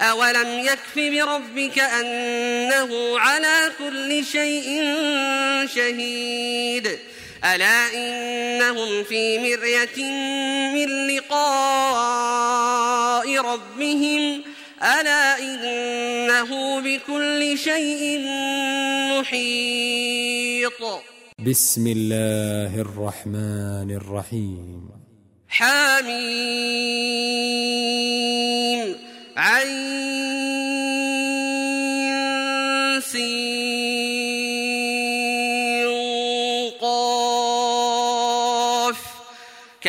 أولم يكف بربك أنه على كل شيء شهيد. ألا إنهم في مرية من لقاء ربهم. ألا إنه بكل شيء محيط. بسم الله الرحمن الرحيم. حميم.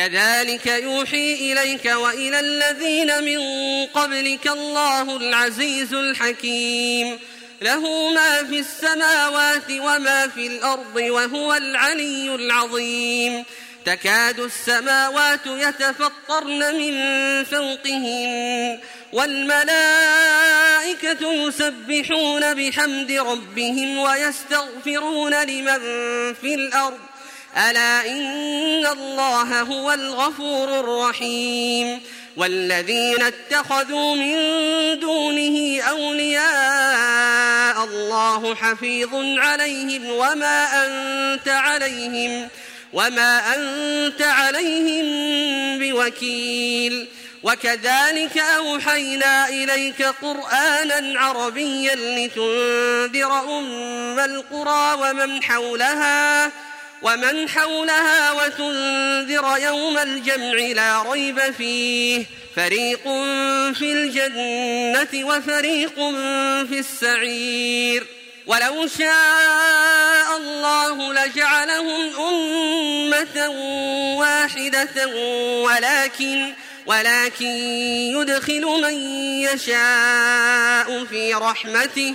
كذلك يوحي إليك وإلى الذين من قبلك الله العزيز الحكيم. له ما في السماوات وما في الأرض وهو العلي العظيم. تكاد السماوات يتفطرن من فوقهن والملائكة يسبحون بحمد ربهم ويستغفرون لمن في الأرض ألا إن الله هو الغفور الرحيم والذين اتخذوا من دونه أولياء الله حفيظ عليهم وما أنت عليهم وما أنت عليهم بوكيل وكذلك أوحينا إليك قرآنا عربيا لتنذر أم القرى ومن حولها ومن حولها وتنذر يوم الجمع لا ريب فيه. فريق في الجنة وفريق في السعير. ولو شاء الله لجعلهم أمة واحدة ولكن ولكن يدخل من يشاء في رحمته.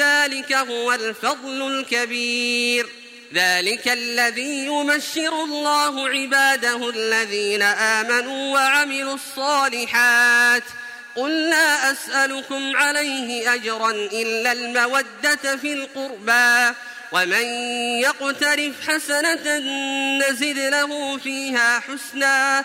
ذلك هو الفضل الكبير. ذلك الذي يمشر الله عباده الذين آمنوا وعملوا الصالحات. قل لا أسألكم عليه أجرا إلا المودة في القربى. ومن يقترف حسنة نزد له فيها حسنا.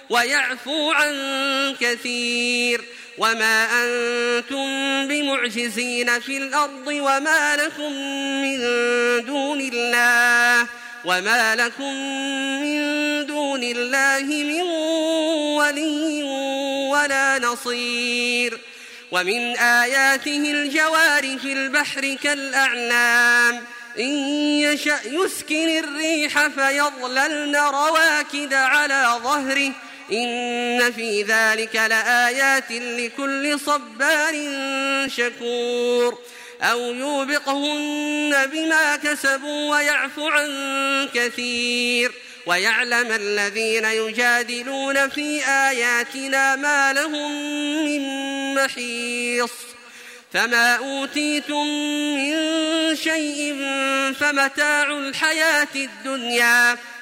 ويعفو عن كثير وما أنتم بمعجزين في الأرض وما لكم من دون الله وما لكم من دون الله من ولي ولا نصير ومن آياته الجوار في البحر كالأعلام إن يشأ يسكن الريح فيظللن رواكد على ظهره إن في ذلك لآيات لكل صبار شكور أو يوبقهن بما كسبوا ويعفو عن كثير ويعلم الذين يجادلون في آياتنا ما لهم من محيص فما أوتيتم من شيء فمتاع الحياة الدنيا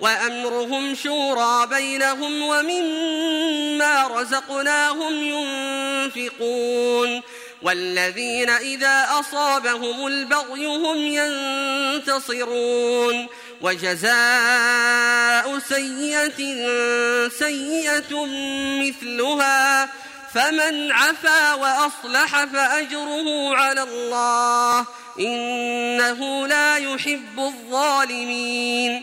وأمرهم شورى بينهم ومما رزقناهم ينفقون والذين إذا أصابهم البغي هم ينتصرون وجزاء سيئة سيئة مثلها فمن عفا وأصلح فأجره على الله إنه لا يحب الظالمين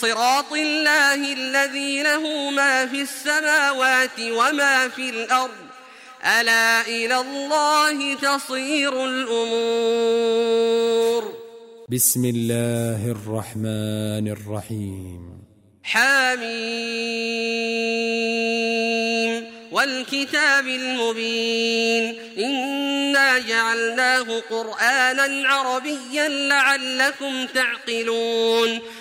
صراط الله الذي له ما في السماوات وما في الأرض. ألا إلى الله تصير الأمور. بسم الله الرحمن الرحيم. حميم. والكتاب المبين. إنا جعلناه قرآنا عربيا لعلكم تعقلون.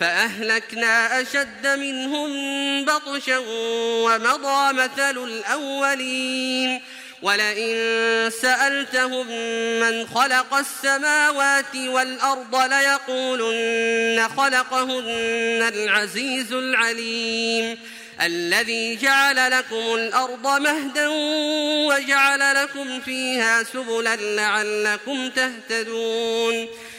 فأهلكنا أشد منهم بطشا ومضى مثل الأولين. ولئن سألتهم من خلق السماوات والأرض ليقولن خلقهن العزيز العليم. الذي جعل لكم الأرض مهدا وجعل لكم فيها سبلا لعلكم تهتدون.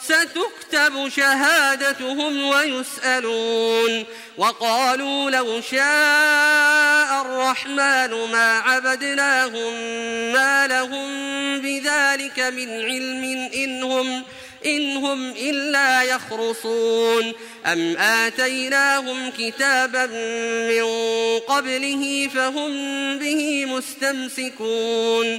ستكتب شهادتهم ويسألون وقالوا لو شاء الرحمن ما عبدناهم ما لهم بذلك من علم إنهم إن هم إلا يخرصون. أم آتيناهم كتابا من قبله فهم به مستمسكون.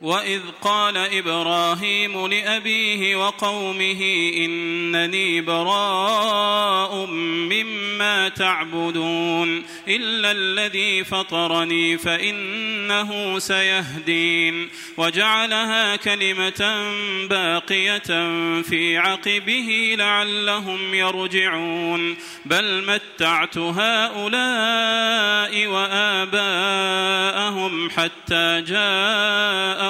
واذ قال إبراهيم لابيه وقومه انني براء مما تعبدون الا الذي فطرني فانه سيهدين وجعلها كلمه باقيه في عقبه لعلهم يرجعون بل متعت هؤلاء واباءهم حتى جاءهم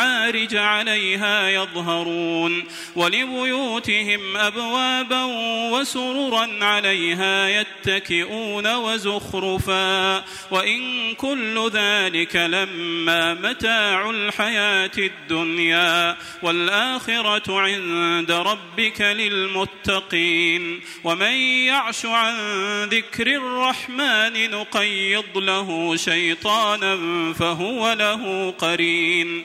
ومعارج عليها يظهرون ولبيوتهم أبوابا وسررا عليها يتكئون وزخرفا وإن كل ذلك لما متاع الحياة الدنيا والآخرة عند ربك للمتقين ومن يعش عن ذكر الرحمن نقيض له شيطانا فهو له قرين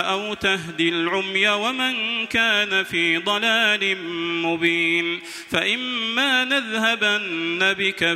أو تهدي العمي ومن كان في ضلال مبين فإما نذهبن بك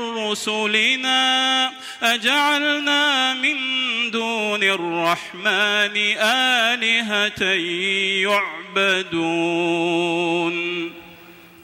رسلنا أجعلنا من دون الرحمن آلهة يعبدون.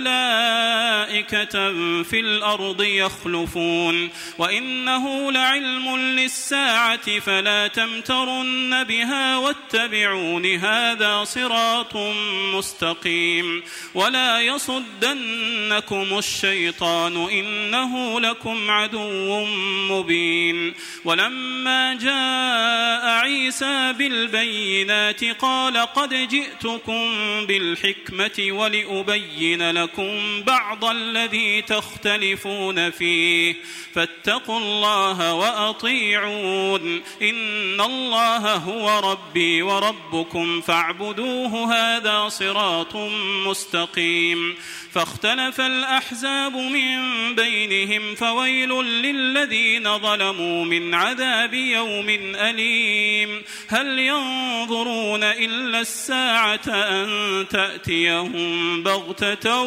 ملائكة في الأرض يخلفون وإنه لعلم للساعة فلا تمترن بها واتبعون هذا صراط مستقيم ولا يصدنكم الشيطان إنه لكم عدو مبين ولما جاء عيسى بالبينات قال قد جئتكم بالحكمة ولأبين لكم لكم بعض الذي تختلفون فيه. فاتقوا الله وأطيعون. إن الله هو ربي وربكم فاعبدوه هذا صراط مستقيم. فاختلف الأحزاب من بينهم فويل للذين ظلموا من عذاب يوم أليم. هل ينظرون إلا الساعة أن تأتيهم بغتة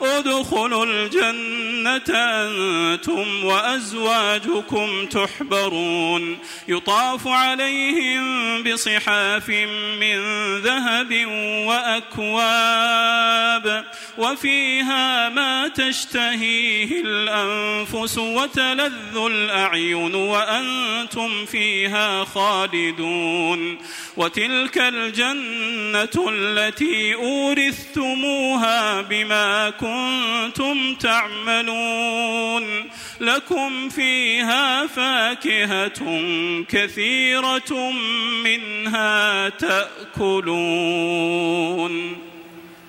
ادخلوا الجنة أنتم وأزواجكم تحبرون. يطاف عليهم بصحاف من ذهب وأكواب وفيها ما تشتهيه الأنفس وتلذ الأعين وأنتم فيها خالدون. وتلك الجنة التي أورثتموها بما كنتم تعملون لكم فيها فاكهة كثيرة منها تأكلون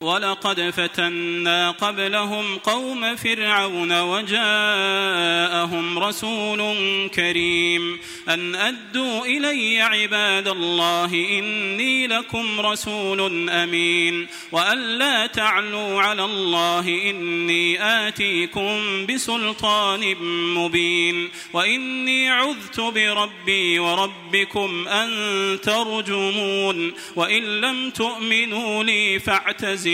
ولقد فتنا قبلهم قوم فرعون وجاءهم رسول كريم أن أدوا إلي عباد الله إني لكم رسول أمين وأن لا تعلوا على الله إني آتيكم بسلطان مبين وإني عذت بربي وربكم أن ترجمون وإن لم تؤمنوا لي فاعتزلوا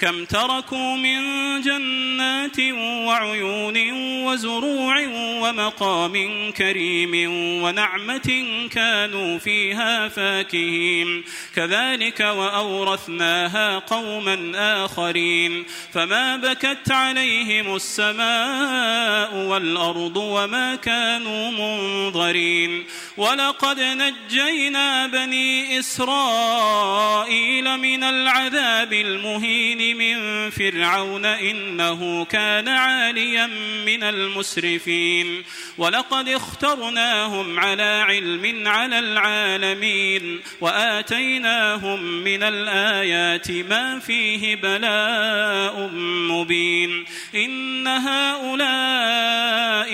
كم تركوا من جنات وعيون وزروع ومقام كريم ونعمة كانوا فيها فاكهين. كذلك وأورثناها قوما آخرين. فما بكت عليهم السماء والأرض وما كانوا منظرين. ولقد نجينا بني إسرائيل من العذاب المهين من فرعون إنه كان عاليا من المسرفين. ولقد اخترناهم على علم على العالمين وآتيناهم من الآيات ما فيه بلاء مبين. إن هؤلاء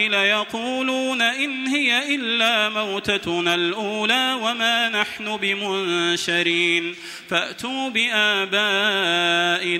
ليقولون إن هي إلا موتتنا الأولى وما نحن بمنشرين. فأتوا بآبائنا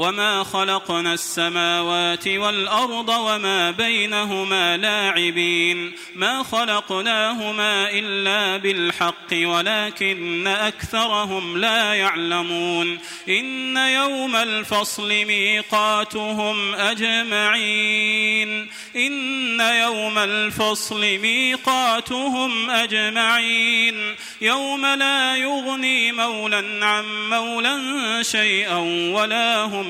وما خلقنا السماوات والأرض وما بينهما لاعبين ما خلقناهما إلا بالحق ولكن أكثرهم لا يعلمون إن يوم الفصل ميقاتهم أجمعين إن يوم الفصل ميقاتهم أجمعين يوم لا يغني مولا عن مولا شيئا ولا هم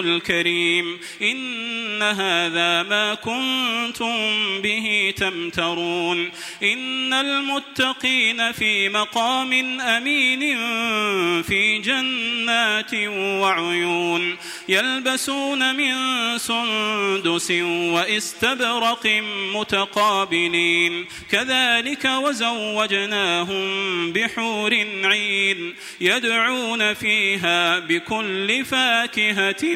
الكريم إن هذا ما كنتم به تمترون إن المتقين في مقام أمين في جنات وعيون يلبسون من سندس واستبرق متقابلين كذلك وزوجناهم بحور عين يدعون فيها بكل فاكهة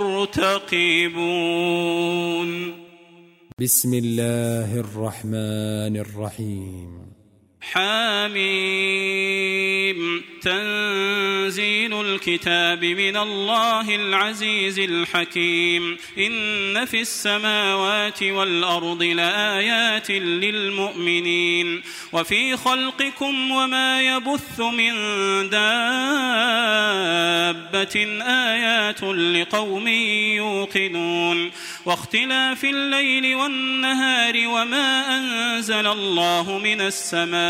مرتقبون بسم الله الرحمن الرحيم. حاميم تنزيل الكتاب من الله العزيز الحكيم. إن في السماوات والأرض لآيات للمؤمنين. وفي خلقكم وما يبث من دابة آيات لقوم يوقنون. واختلاف الليل والنهار وما أنزل الله من السماء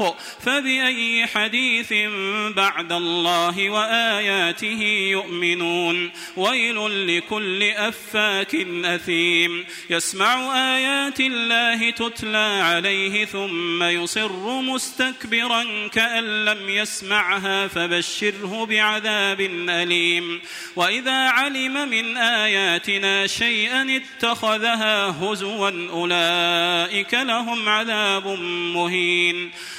الحق. فبأي حديث بعد الله وآياته يؤمنون؟ ويل لكل أفاك أثيم. يسمع آيات الله تتلى عليه ثم يصر مستكبرا كأن لم يسمعها فبشره بعذاب أليم. وإذا علم من آياتنا شيئا اتخذها هزوا أولئك لهم عذاب مهين.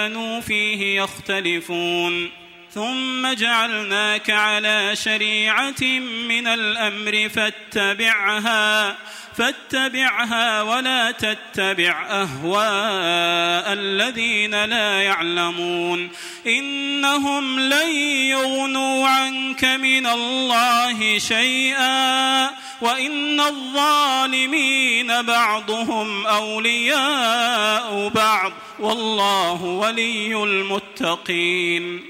كانوا فيه يختلفون. ثم جعلناك على شريعة من الأمر فاتبعها. فاتبعها ولا تتبع أهواء الذين لا يعلمون. إنهم لن يغنوا عنك من الله شيئا وإن الظالمين بعضهم أولياء بعض. والله ولي المتقين.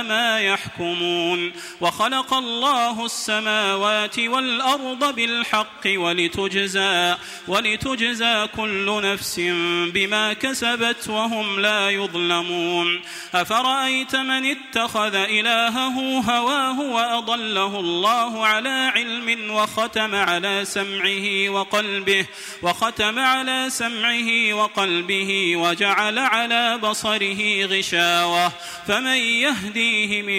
يحكمون. وخلق الله السماوات والأرض بالحق ولتجزى ولتجزى كل نفس بما كسبت وهم لا يظلمون. أفرأيت من اتخذ إلهه هواه وأضله الله على علم وختم على سمعه وقلبه وختم على سمعه وقلبه وجعل على بصره غشاوة. فمن يهديه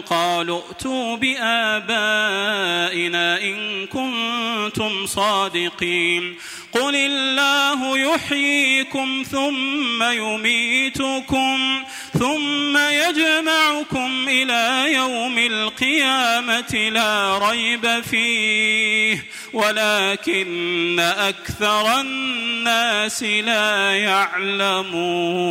قالوا ائتوا بآبائنا إن كنتم صادقين. قل الله يحييكم ثم يميتكم ثم يجمعكم إلى يوم القيامة لا ريب فيه ولكن أكثر الناس لا يعلمون.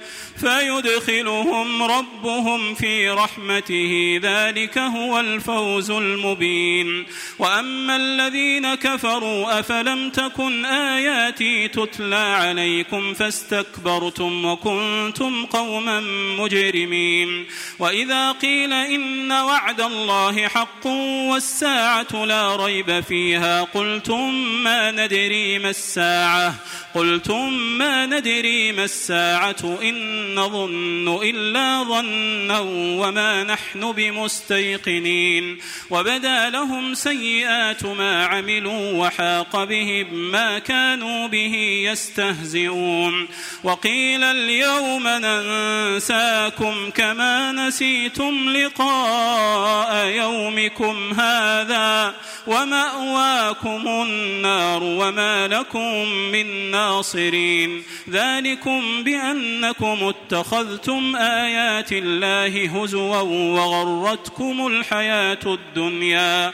فيدخلهم ربهم في رحمته. ذلك هو الفوز المبين. وأما الذين كفروا أفلم تكن آياتي تتلى عليكم فاستكبرتم وكنتم قوما مجرمين. وإذا قيل إن وعد الله حق والساعة لا ريب فيها قلتم ما ندري ما الساعة؟ قلتم ما ندري ما الساعة إن نظن إلا ظنا وما نحن بمستيقنين وبدا لهم سيئات ما عملوا وحاق بهم ما كانوا به يستهزئون وقيل اليوم ننساكم كما نسيتم لقاء يومكم هذا ومأواكم النار وما لكم من ناصرين. ذلكم بأنكم اتخذتم آيات الله هزوا وغرتكم الحياة الدنيا.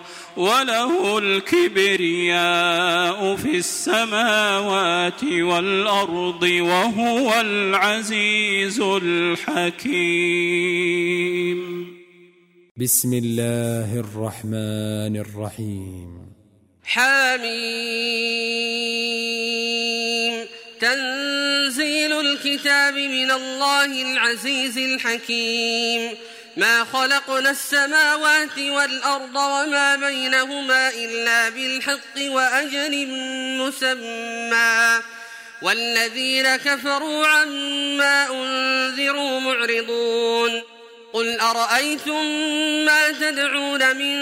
وله الكبرياء في السماوات والأرض وهو العزيز الحكيم. بسم الله الرحمن الرحيم. حميم. تنزيل الكتاب من الله العزيز الحكيم. ما خلقنا السماوات والأرض وما بينهما إلا بالحق وأجل مسمى. والذين كفروا عما أنذروا معرضون. قل أرأيتم ما تدعون من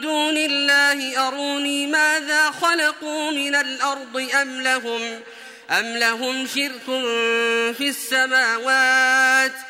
دون الله؟ أروني ماذا خلقوا من الأرض أم لهم؟ أم لهم شرك في السماوات؟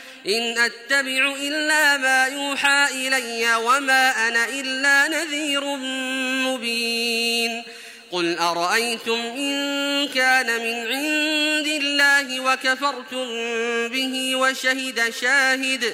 إن أتبع إلا ما يوحى إلي وما أنا إلا نذير مبين. قل أرأيتم إن كان من عند الله وكفرتم به وشهد شاهد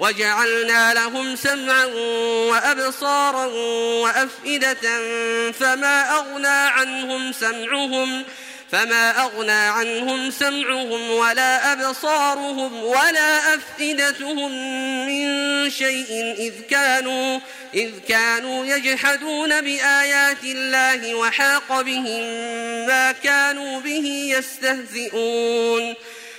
وجعلنا لهم سمعا وأبصارا وأفئدة فما أغنى عنهم سمعهم فما أغنى عنهم سمعهم ولا أبصارهم ولا أفئدتهم من شيء إذ كانوا إذ كانوا يجحدون بآيات الله وحاق بهم ما كانوا به يستهزئون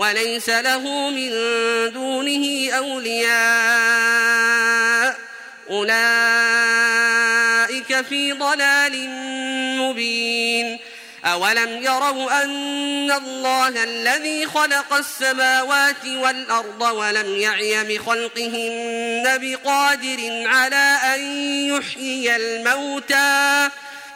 وليس له من دونه أولياء. أولئك في ضلال مبين. أولم يروا أن الله الذي خلق السماوات والأرض ولم يعي بخلقهن بقادر على أن يحيي الموتى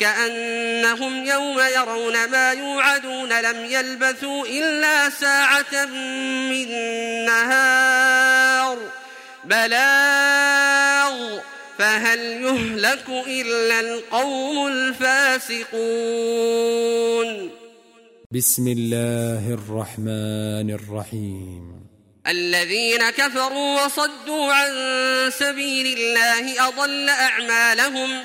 كأنهم يوم يرون ما يوعدون لم يلبثوا إلا ساعة من نهار بلاغ. فهل يهلك إلا القوم الفاسقون؟ بسم الله الرحمن الرحيم. الذين كفروا وصدوا عن سبيل الله أضل أعمالهم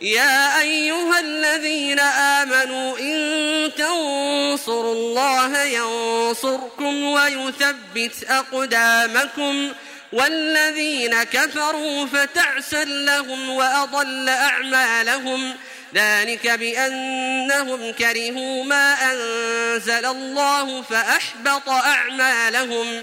يا أيها الذين آمنوا إن تنصروا الله ينصركم ويثبت أقدامكم والذين كفروا فتعسا لهم وأضل أعمالهم ذلك بأنهم كرهوا ما أنزل الله فأحبط أعمالهم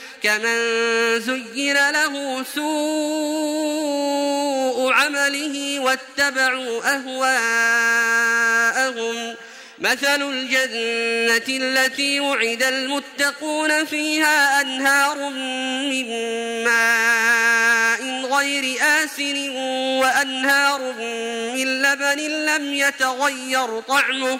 كمن زين له سوء عمله واتبعوا أهواءهم مثل الجنة التي وعد المتقون فيها أنهار من ماء غير آسن وأنهار من لبن لم يتغير طعمه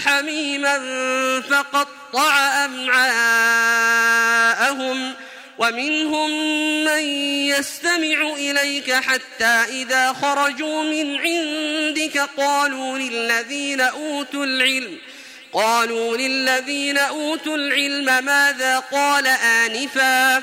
حميما فقطع أمعاءهم ومنهم من يستمع إليك حتى إذا خرجوا من عندك قالوا للذين أوتوا العلم قالوا للذين أوتوا العلم ماذا قال آنفا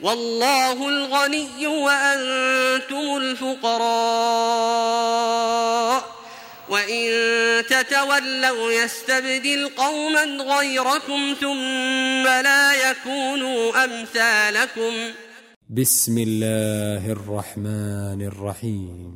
والله الغني وأنتم الفقراء. وإن تتولوا يستبدل قوما غيركم ثم لا يكونوا أمثالكم. بسم الله الرحمن الرحيم.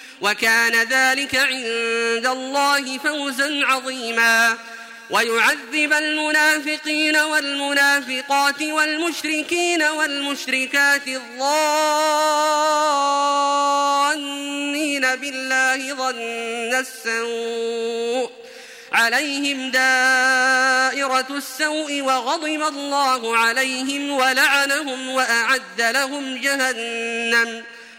وكان ذلك عند الله فوزا عظيما. ويعذب المنافقين والمنافقات والمشركين والمشركات الظانين بالله ظن السوء. عليهم دائرة السوء وغضب الله عليهم ولعنهم وأعد لهم جهنم.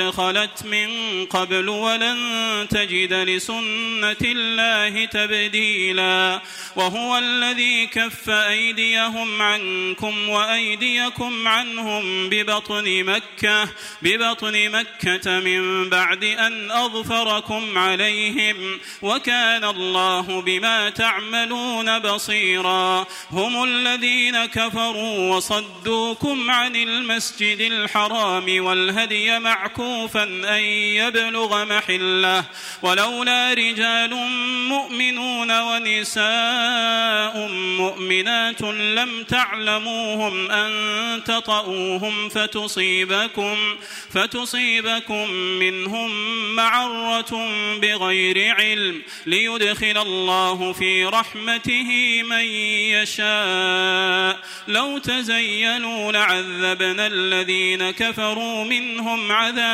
خلت من قبل ولن تجد لسنة الله تبديلا وهو الذي كف أيديهم عنكم وأيديكم عنهم ببطن مكة ببطن مكة من بعد أن أظفركم عليهم وكان الله بما تعملون بصيرا. هم الذين كفروا وصدوكم عن المسجد الحرام والهدي معكوفا أن يبلغ محلة. ولولا رجال مؤمنون ونساء مؤمنات لم تعلموهم أن تطؤوهم فتصيبكم فتصيبكم منهم معرة بغير علم. ليدخل الله في رحمته من يشاء. لو تزينوا لعذبنا الذين كفروا منهم عذابا